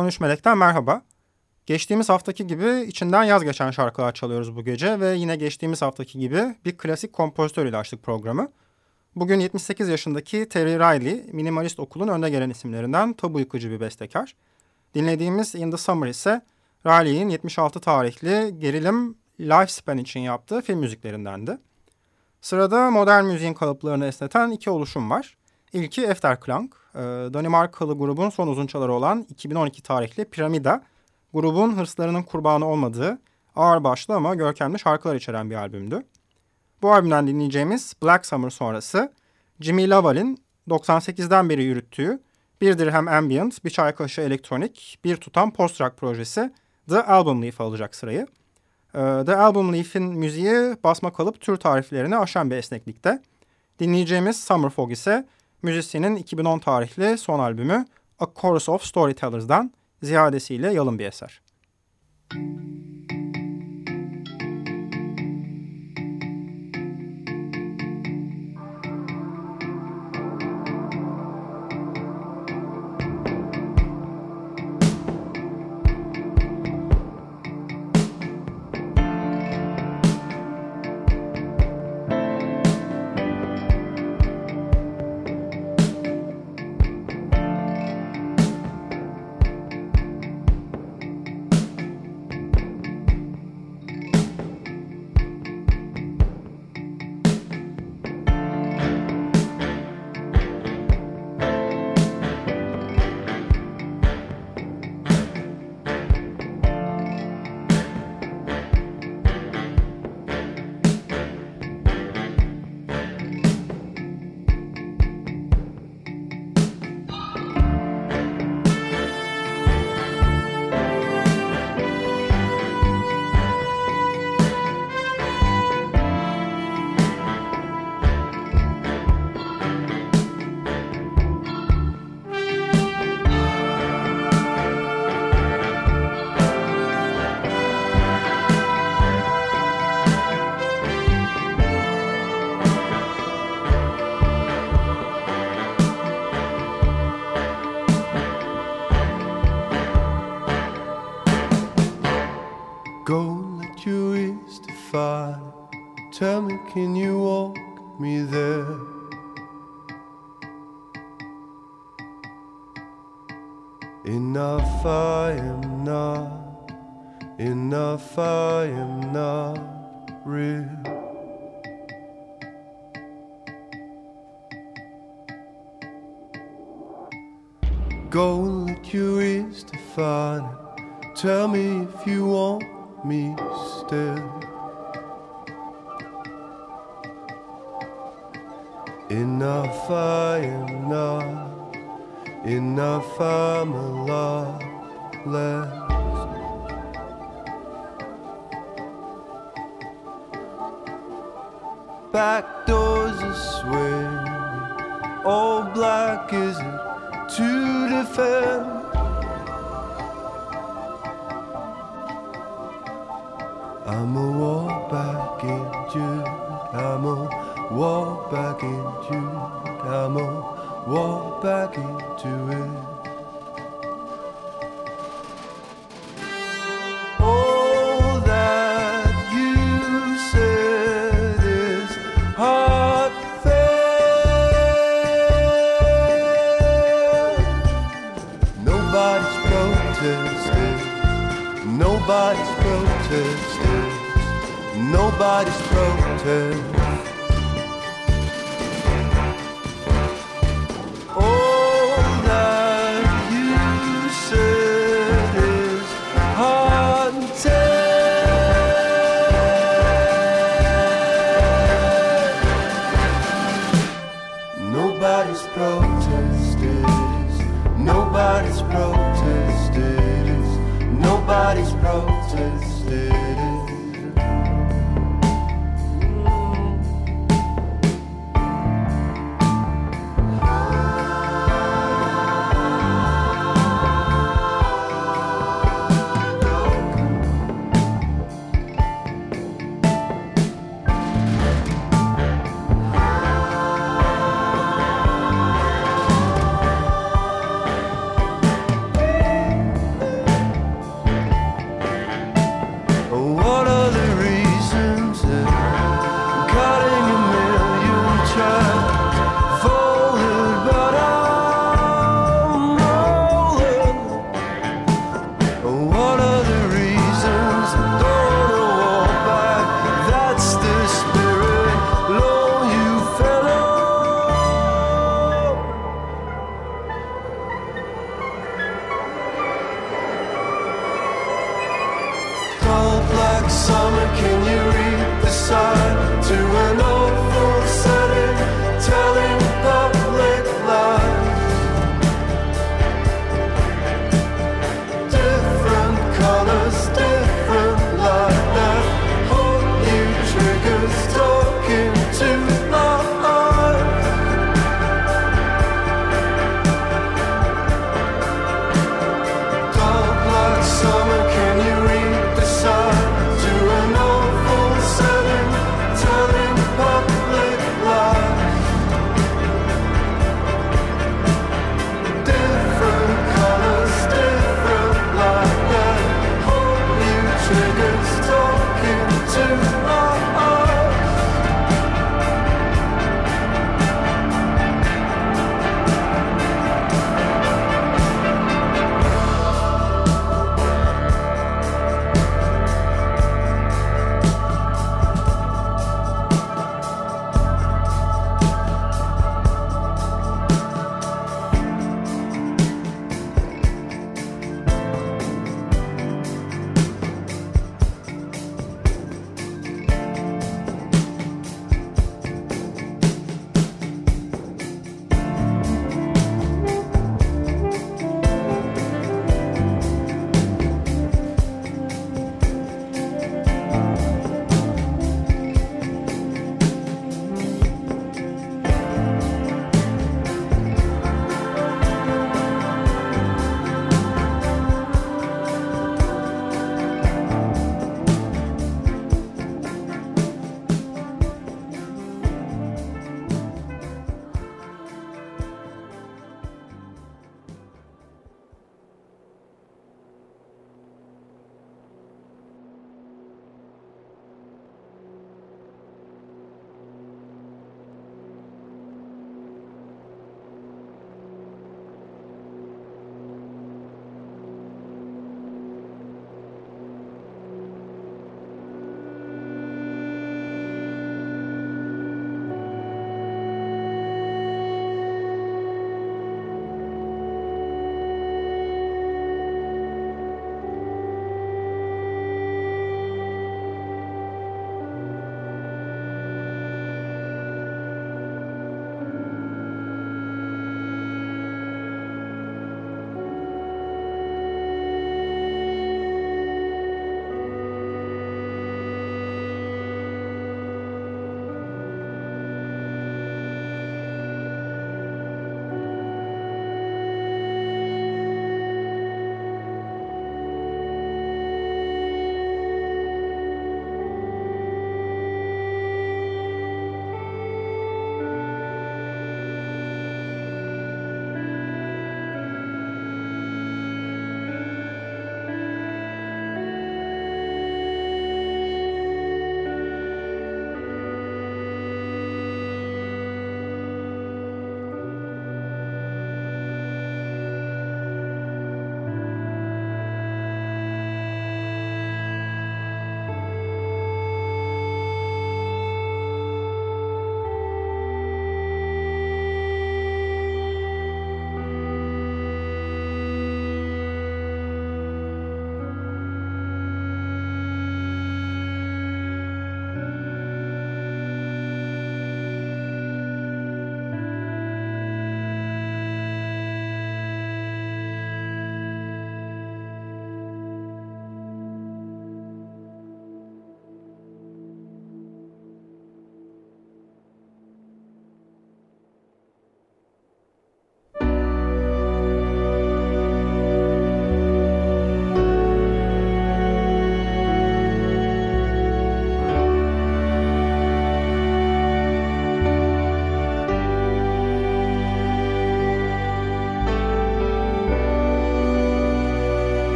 13 Melek'ten merhaba. Geçtiğimiz haftaki gibi içinden yaz geçen şarkılar çalıyoruz bu gece ve yine geçtiğimiz haftaki gibi bir klasik kompozitör ile açtık programı. Bugün 78 yaşındaki Terry Riley, minimalist okulun önde gelen isimlerinden tabu yıkıcı bir bestekar. Dinlediğimiz In the Summer ise Riley'in 76 tarihli gerilim Lifespan için yaptığı film müziklerindendi. Sırada modern müziğin kalıplarını esneten iki oluşum var. İlki Efterklang, e, Danimarkalı grubun son uzunçaları olan 2012 tarihli Piramida, grubun hırslarının kurbanı olmadığı ağır başlı ama görkemli şarkılar içeren bir albümdü. Bu albümden dinleyeceğimiz Black Summer sonrası Jimmy Laval'in 98'den beri yürüttüğü bir dirhem ambient, bir çay kaşığı elektronik, bir tutam post-rock projesi The Album Leaf alacak sırayı. Ee, The Album Leaf'in müziği basma kalıp tür tariflerini aşan bir esneklikte. Dinleyeceğimiz Summer Fog ise müzisyenin 2010 tarihli son albümü A Chorus of Storytellers'dan ziyadesiyle yalın bir eser. Müzik nobody's protesting, nobody's protesting.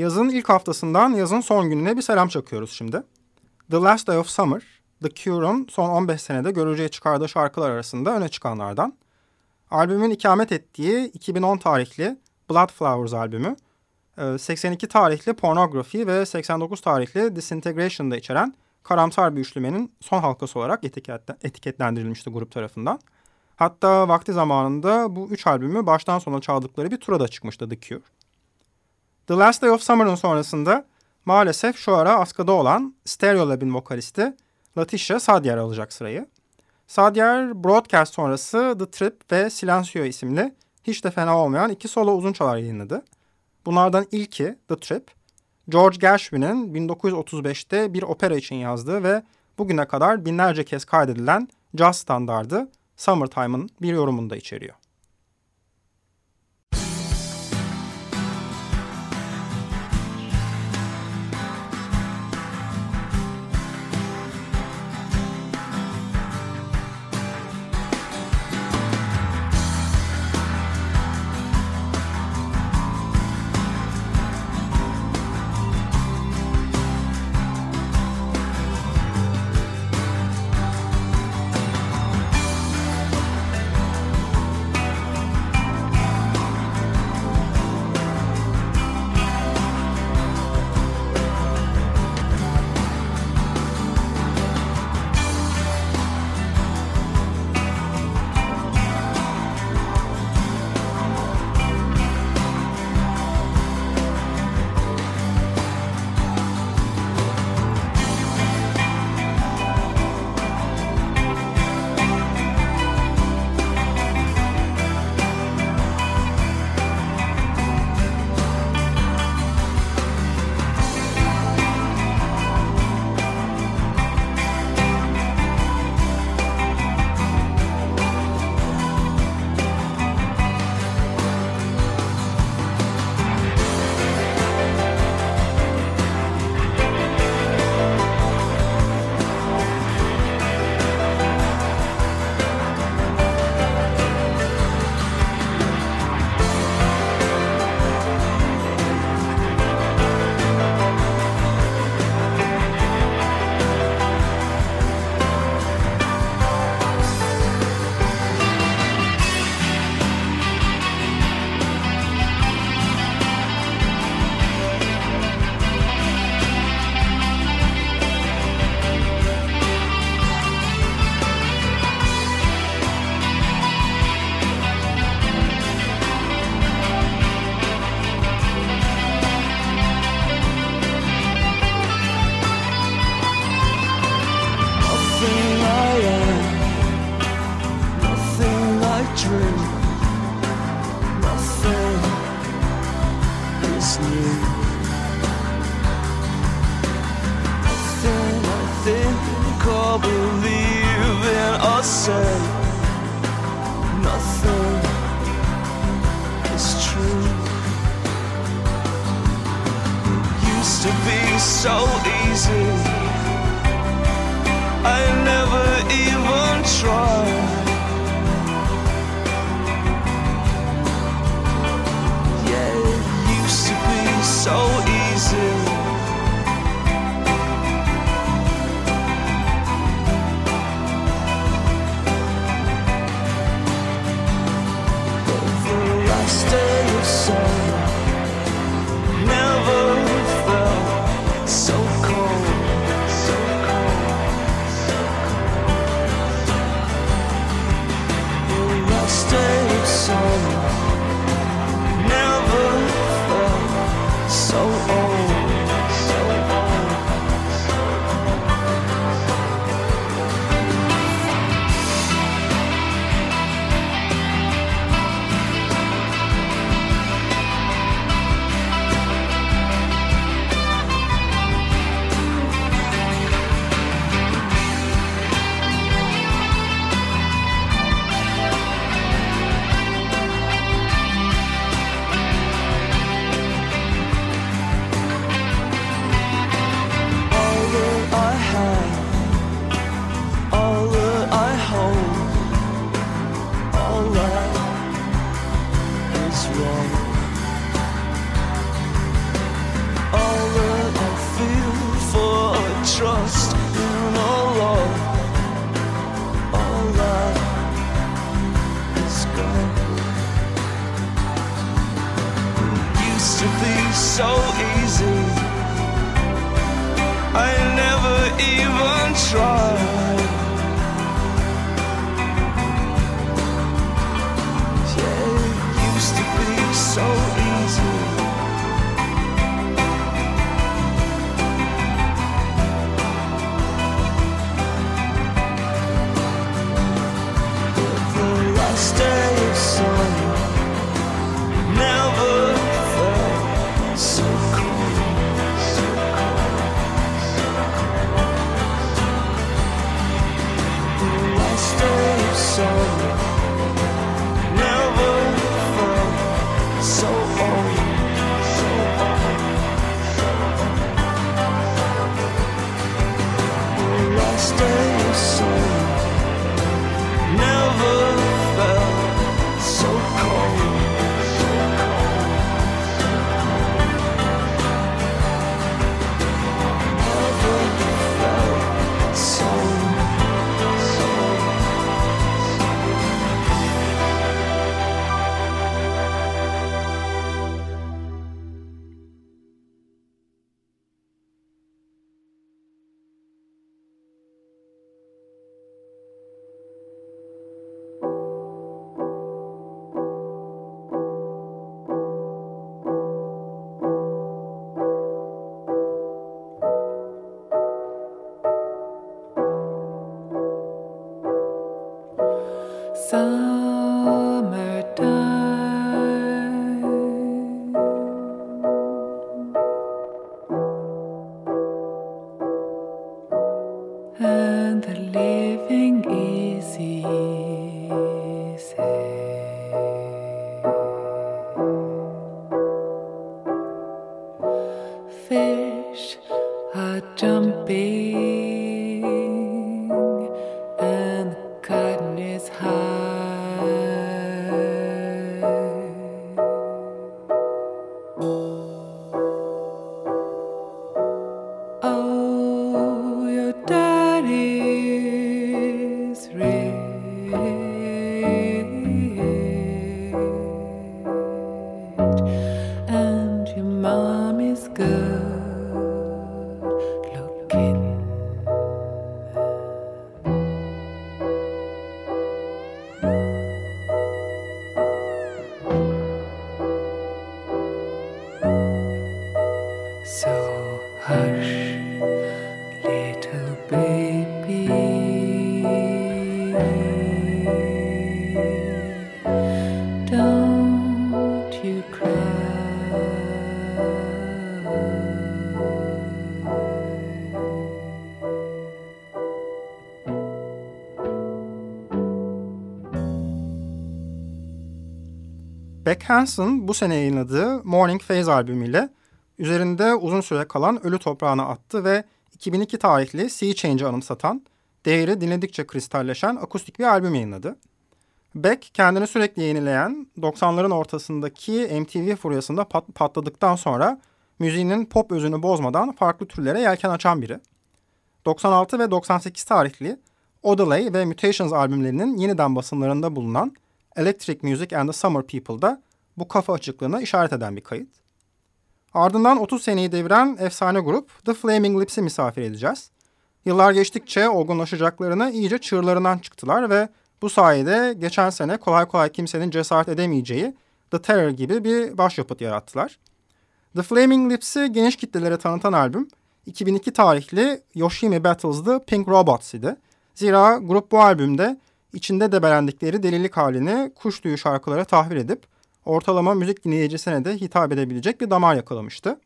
Yazın ilk haftasından yazın son gününe bir selam çakıyoruz şimdi. The Last Day of Summer, The Cure'un son 15 senede görücüye çıkardığı şarkılar arasında öne çıkanlardan. Albümün ikamet ettiği 2010 tarihli Blood Flowers albümü, 82 e, tarihli Pornography ve 89 tarihli Disintegration'da içeren karamsar bir üçlümenin son halkası olarak etiketlendirilmişti grup tarafından. Hatta vakti zamanında bu üç albümü baştan sona çaldıkları bir tura da çıkmıştı The Cure. The Last Day of Summer'ın sonrasında maalesef şu ara askıda olan Stereolab'in vokalisti Letitia Sadyer alacak sırayı. Sadyer Broadcast sonrası The Trip ve Silencio isimli hiç de fena olmayan iki solo uzun çalar yayınladı. Bunlardan ilki The Trip, George Gershwin'in 1935'te bir opera için yazdığı ve bugüne kadar binlerce kez kaydedilen jazz standardı Summertime'ın bir yorumunda içeriyor. Beck Hansen bu sene yayınladığı Morning Phase albümüyle üzerinde uzun süre kalan Ölü Toprağına attı ve 2002 tarihli Sea Change'ı anımsatan, değeri dinledikçe kristalleşen akustik bir albüm yayınladı. Beck kendini sürekli yenileyen 90'ların ortasındaki MTV furyasında pat- patladıktan sonra müziğinin pop özünü bozmadan farklı türlere yelken açan biri. 96 ve 98 tarihli Odelay ve Mutations albümlerinin yeniden basımlarında bulunan Electric Music and the Summer People'da bu kafa açıklığına işaret eden bir kayıt. Ardından 30 seneyi deviren efsane grup The Flaming Lips'i misafir edeceğiz. Yıllar geçtikçe olgunlaşacaklarını iyice çığırlarından çıktılar ve bu sayede geçen sene kolay kolay kimsenin cesaret edemeyeceği The Terror gibi bir başyapıt yarattılar. The Flaming Lips'i geniş kitlelere tanıtan albüm 2002 tarihli Yoshimi Battles'The Pink Robots idi. Zira grup bu albümde içinde debelendikleri delilik halini kuş tüyü şarkılara tahvil edip ortalama müzik dinleyicisine de hitap edebilecek bir damar yakalamıştı.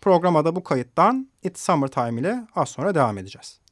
Programa da bu kayıttan It's Summertime ile az sonra devam edeceğiz.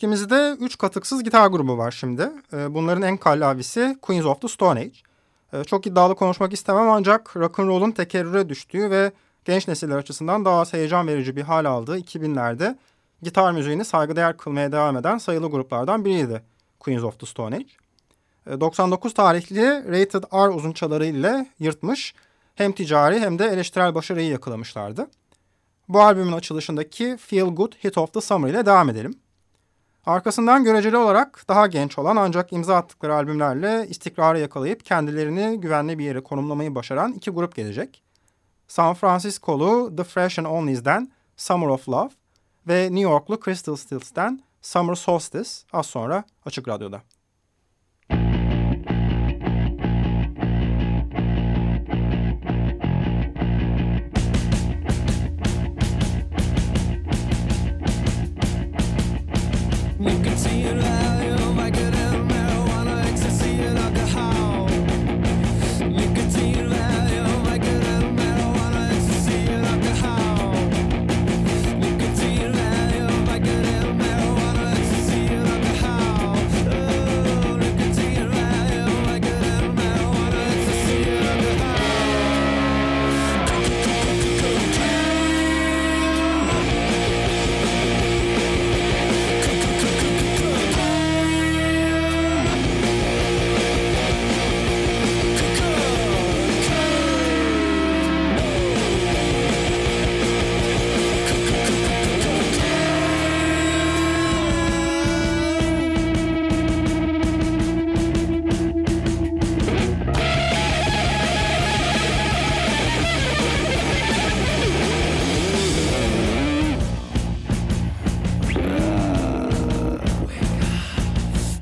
Seçkimizde üç katıksız gitar grubu var şimdi. Ee, bunların en kallavisi Queens of the Stone Age. Ee, çok iddialı konuşmak istemem ancak rock'n'roll'un tekerrüre düştüğü ve genç nesiller açısından daha heyecan verici bir hal aldığı 2000'lerde gitar müziğini saygıdeğer kılmaya devam eden sayılı gruplardan biriydi Queens of the Stone Age. Ee, 99 tarihli Rated R uzunçaları ile yırtmış hem ticari hem de eleştirel başarıyı yakalamışlardı. Bu albümün açılışındaki Feel Good Hit of the Summer ile devam edelim. Arkasından göreceli olarak daha genç olan ancak imza attıkları albümlerle istikrarı yakalayıp kendilerini güvenli bir yere konumlamayı başaran iki grup gelecek. San Francisco'lu The Fresh and Only's'den Summer of Love ve New Yorklu Crystal Stills'ten Summer Solstice az sonra Açık Radyo'da.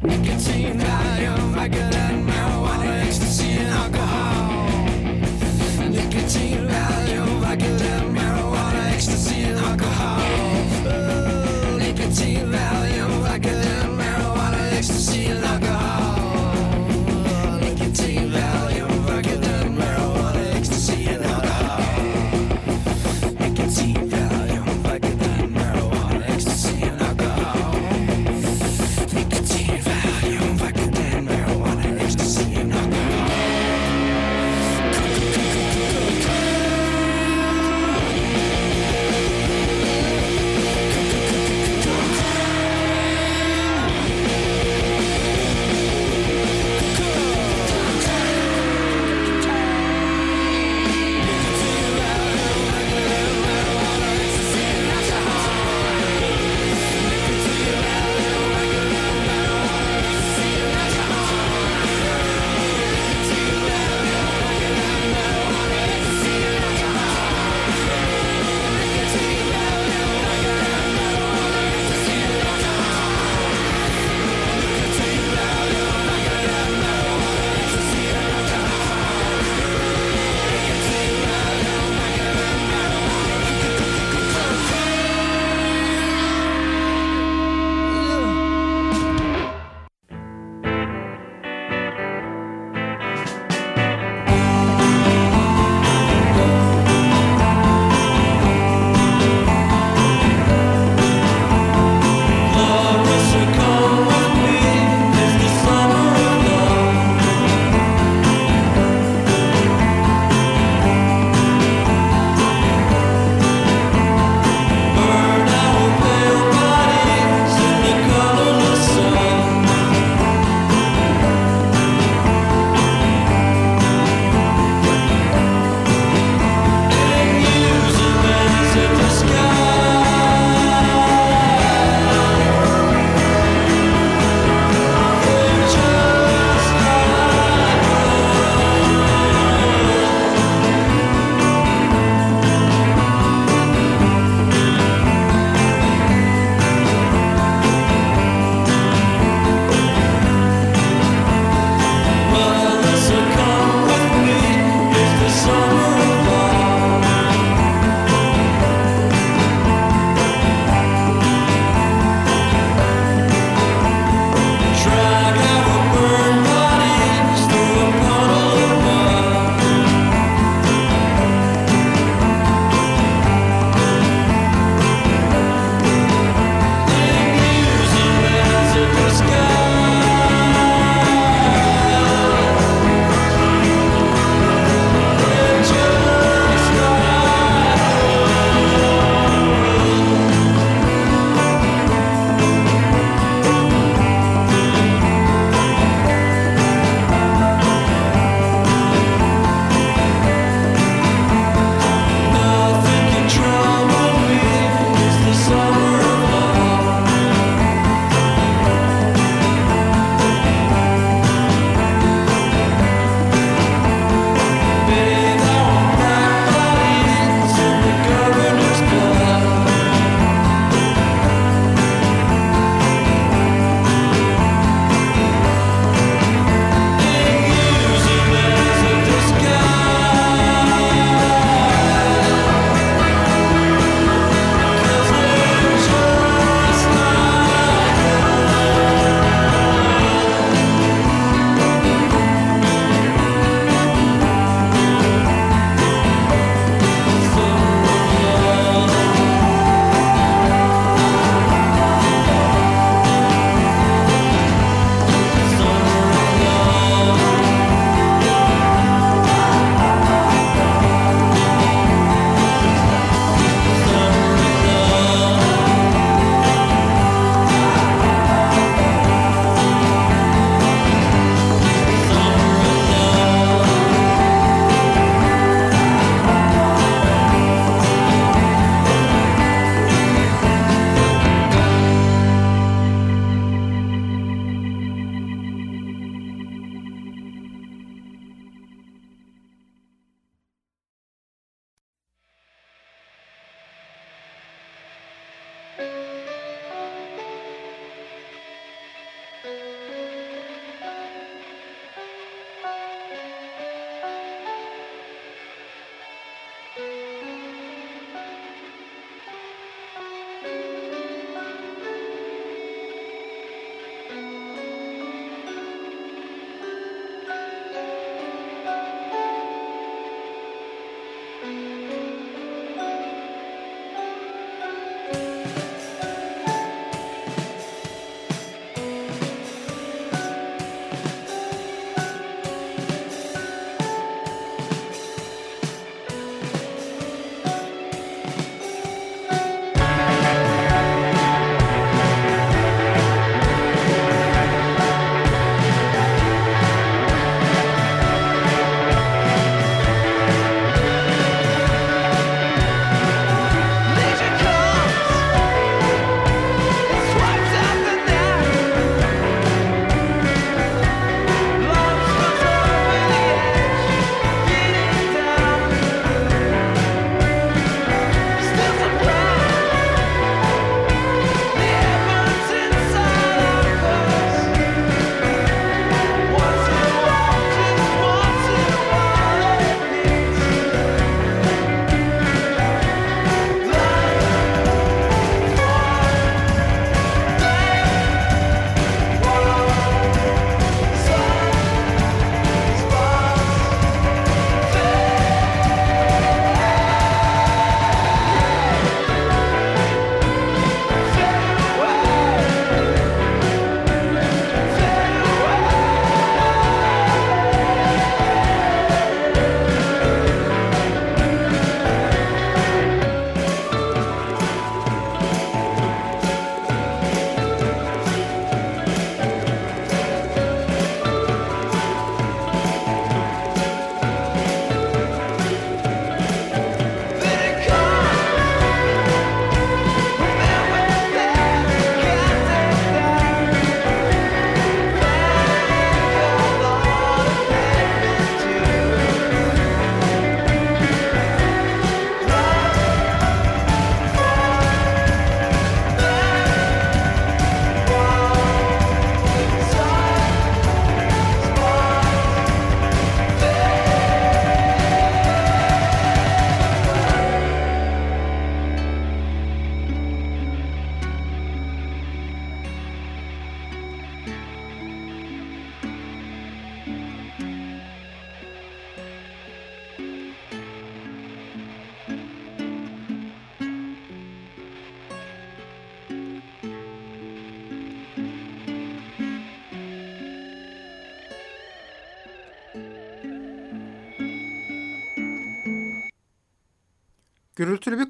Nicotine, Valium, Vicodin, marijuana, ecstasy, and alcohol. Nicotine, Valium, Vicodin,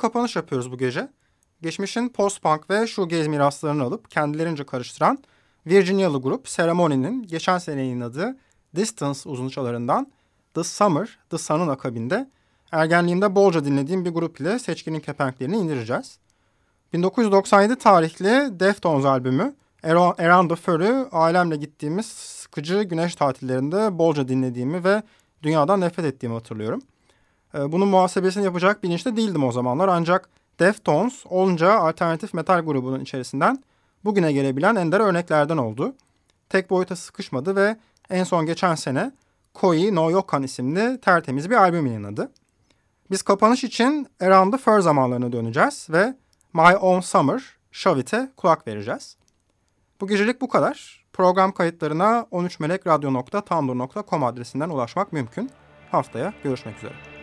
kapanış yapıyoruz bu gece. Geçmişin post-punk ve shoegaze miraslarını alıp kendilerince karıştıran Virginialı grup Ceremony'nin geçen sene yayınladığı Distance uzunçalarından The Summer, The Sun'ın akabinde ergenliğimde bolca dinlediğim bir grup ile seçkinin kepenklerini indireceğiz. 1997 tarihli Deftones albümü Aro- Around the Fur'ü ailemle gittiğimiz sıkıcı güneş tatillerinde bolca dinlediğimi ve dünyadan nefret ettiğimi hatırlıyorum. Ee, Bunun muhasebesini yapacak bilinçte değildim o zamanlar ancak Deftones olunca alternatif metal grubunun içerisinden bugüne gelebilen ender örneklerden oldu. Tek boyuta sıkışmadı ve en son geçen sene Koi no Yokan isimli tertemiz bir albüm yayınladı. Biz kapanış için Around the Fur zamanlarına döneceğiz ve My Own Summer, Shavit'e kulak vereceğiz. Bu gecelik bu kadar. Program kayıtlarına 13melekradyo.tumblr.com adresinden ulaşmak mümkün. Haftaya görüşmek üzere.